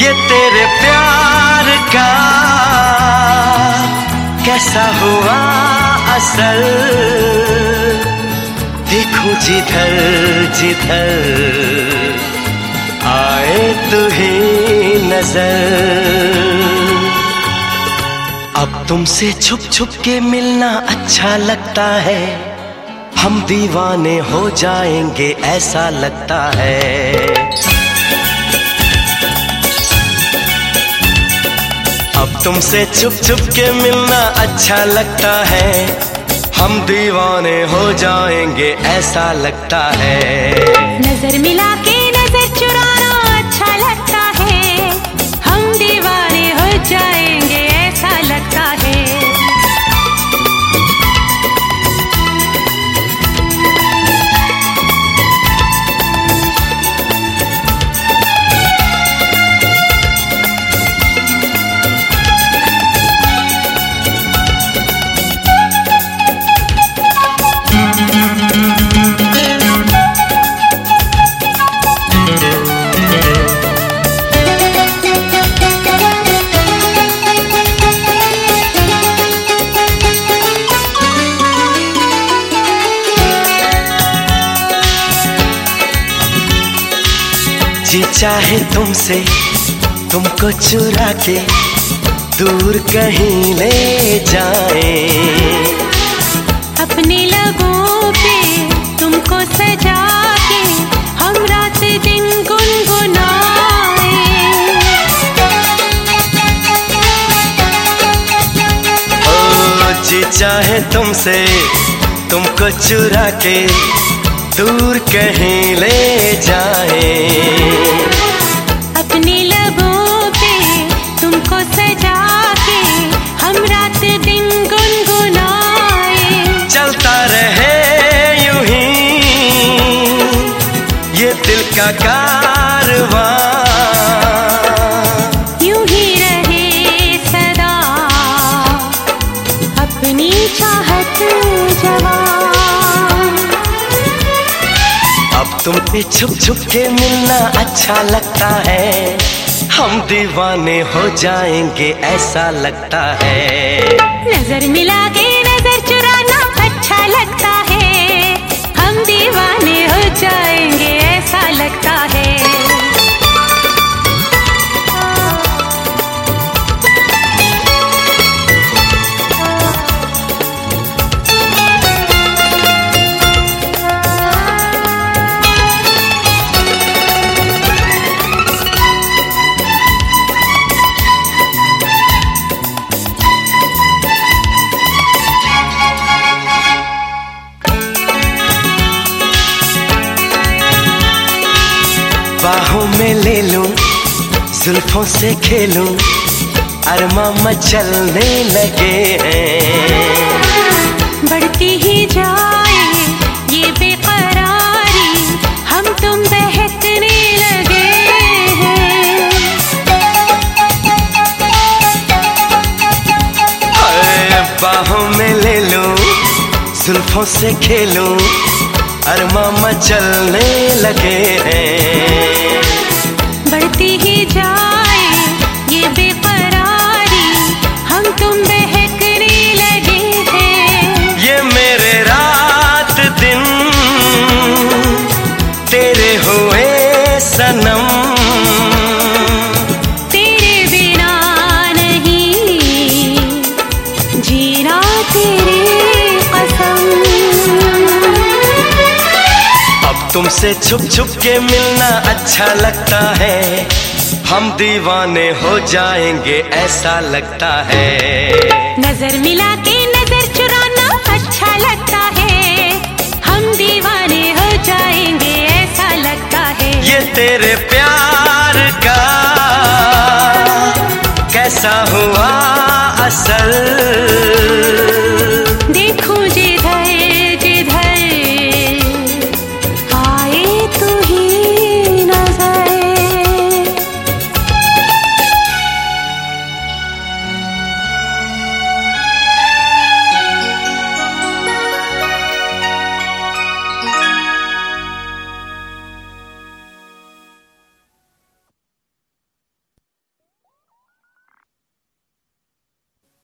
ये तेरे प्यार का कैसा हुआ असल? देखो जिधर जिधर आए तुहे नज़र। अब तुमसे छुप छुप के मिलना अच्छा लगता है। हम दीवाने हो जाएँगे ऐसा लगता है। तुमसे छुप छुप के मिलना अच्छा लगता है। हम दीवाने हो जाएँगे, ऐसा लगता है। नज़र मिला के जी चाहे तुमसे तुमको चुरा के दूर कहीं ले जाए। अपने लगों पे तुमको सजा के हम रात दिन गुनगुनाए। ओ जी चाहे तुमसे तुमको चुरा के दूर कहीं ले जाए। का कारवां। यूँ ही रहे सदा। अपनी चाहत जवान। अब तुमसे छुप छुप के मिलना अच्छा लगता है। हम दीवाने हो जाएँगे ऐसा लगता है। नज़र मिला के ले लूँ जुल्फों से खेलूं अरमा मचलने लगे हैं। बढ़ती ही जाए ये बेकरारी हम तुम बहकने लगे हैं। अरे बाहों में ले लूँ जुल्फों से खेलूं अरमा मचलने लगे हैं। बढ़ती ही जाए ये बेकरारी हम तुम बहकने लगे हैं। ये मेरे रात दिन तेरे हुए सनम। तेरे बिना नहीं जीना तेरे तुमसे छुप छुप के मिलना अच्छा लगता है। हम दीवाने हो जाएँगे ऐसा लगता है। नज़र मिला के नज़र चुराना अच्छा लगता है। हम दीवाने हो जाएँगे ऐसा लगता है। ये तेरे प्यार का कैसा हुआ?